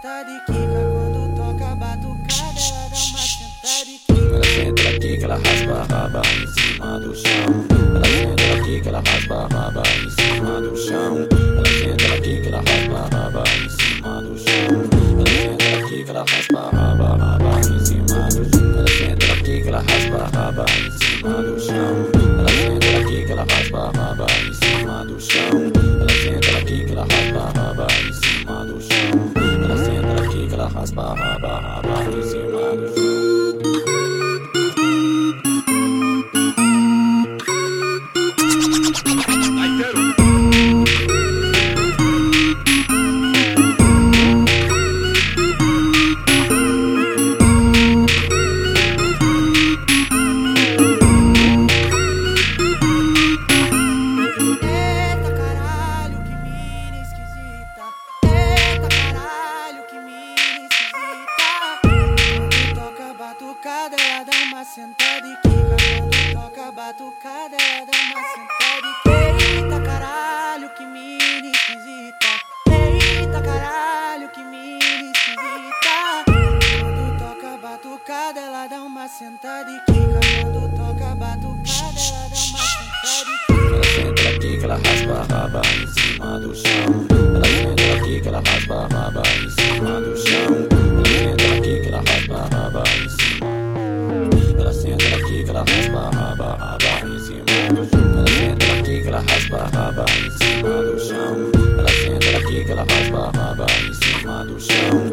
sentada e quica. Quando toca batucada, ela dá uma sentada e quica. Ela senta, ela quica, ela raspa a raba em cima do chão. Ela senta, ela quica, ela raspa a raba em cima do chão. Ela senta, ela quica, ela raspa a raba em cima do chão. Ela senta, ela quica, ela raspa a raba, raba em cima do chão. Ela senta, ela quica, ela raspa a raba em cima do chão. Ela senta, ela quica, ela raspa a raba em dá uma sentada e quica. Quando toca batucada, ela dá uma sentada e quica. Eita caralho, que mina esquisita. Eita caralho, que mina esquisita. Quando toca batucada, ela dá uma sentada e quica. Quando toca batucada, ela dá uma sentada e quica. Ela senta, ela quica, ela raspa a raba em cima do chão. Ela senta, ela quica, ela raspa a raba em cima do chão. Raba, em cima do chão. Ela senta, ela quica, ela raspa a raba em cima do chão. Ela senta, ela quica, ela raspa a raba em cima do chão.